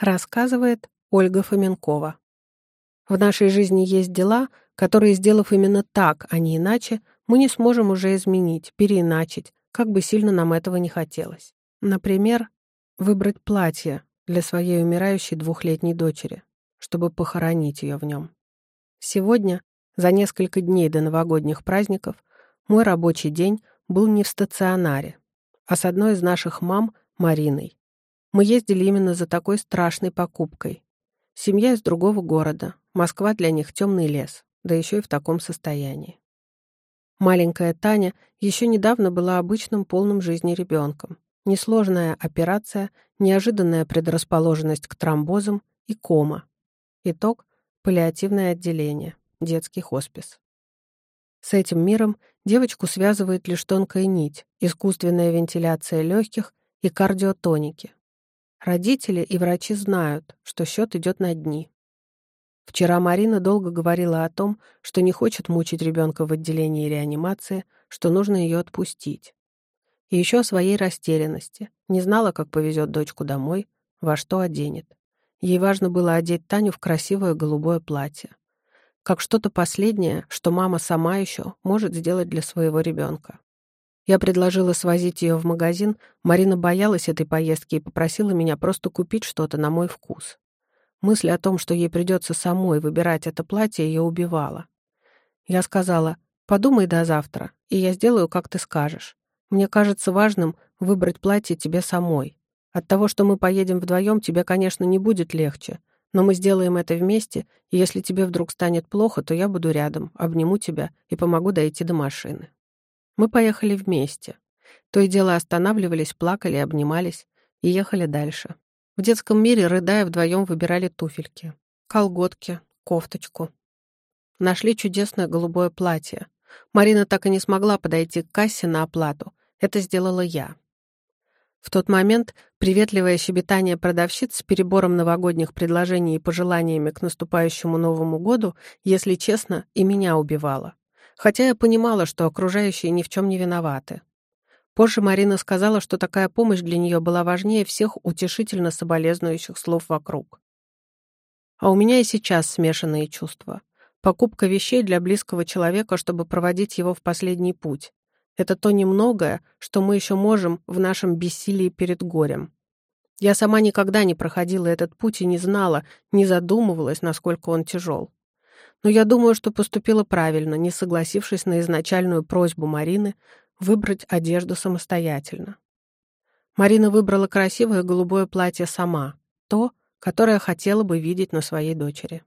Рассказывает Ольга Фоменкова. В нашей жизни есть дела, которые, сделав именно так, а не иначе, мы не сможем уже изменить, переиначить, как бы сильно нам этого не хотелось. Например, выбрать платье для своей умирающей двухлетней дочери, чтобы похоронить ее в нем. Сегодня, за несколько дней до новогодних праздников, мой рабочий день был не в стационаре, а с одной из наших мам, Мариной. Мы ездили именно за такой страшной покупкой. Семья из другого города, Москва для них темный лес, да еще и в таком состоянии. Маленькая Таня еще недавно была обычным полным жизни ребенком. Несложная операция, неожиданная предрасположенность к тромбозам и кома. Итог – паллиативное отделение, детский хоспис. С этим миром девочку связывает лишь тонкая нить, искусственная вентиляция легких и кардиотоники. Родители и врачи знают, что счет идет на дни. Вчера Марина долго говорила о том, что не хочет мучить ребенка в отделении реанимации, что нужно ее отпустить. И еще о своей растерянности. Не знала, как повезет дочку домой, во что оденет. Ей важно было одеть Таню в красивое голубое платье. Как что-то последнее, что мама сама еще может сделать для своего ребенка. Я предложила свозить ее в магазин, Марина боялась этой поездки и попросила меня просто купить что-то на мой вкус. Мысль о том, что ей придется самой выбирать это платье, ее убивала. Я сказала, подумай до завтра, и я сделаю, как ты скажешь. Мне кажется важным выбрать платье тебе самой. От того, что мы поедем вдвоем, тебе, конечно, не будет легче, но мы сделаем это вместе, и если тебе вдруг станет плохо, то я буду рядом, обниму тебя и помогу дойти до машины. Мы поехали вместе. То и дело останавливались, плакали, обнимались и ехали дальше. В детском мире, рыдая, вдвоем выбирали туфельки, колготки, кофточку. Нашли чудесное голубое платье. Марина так и не смогла подойти к кассе на оплату. Это сделала я. В тот момент приветливое щебетание продавщиц с перебором новогодних предложений и пожеланиями к наступающему Новому году, если честно, и меня убивало хотя я понимала, что окружающие ни в чем не виноваты. Позже Марина сказала, что такая помощь для нее была важнее всех утешительно соболезнующих слов вокруг. А у меня и сейчас смешанные чувства. Покупка вещей для близкого человека, чтобы проводить его в последний путь. Это то немногое, что мы еще можем в нашем бессилии перед горем. Я сама никогда не проходила этот путь и не знала, не задумывалась, насколько он тяжел. Но я думаю, что поступила правильно, не согласившись на изначальную просьбу Марины выбрать одежду самостоятельно. Марина выбрала красивое голубое платье сама, то, которое хотела бы видеть на своей дочери.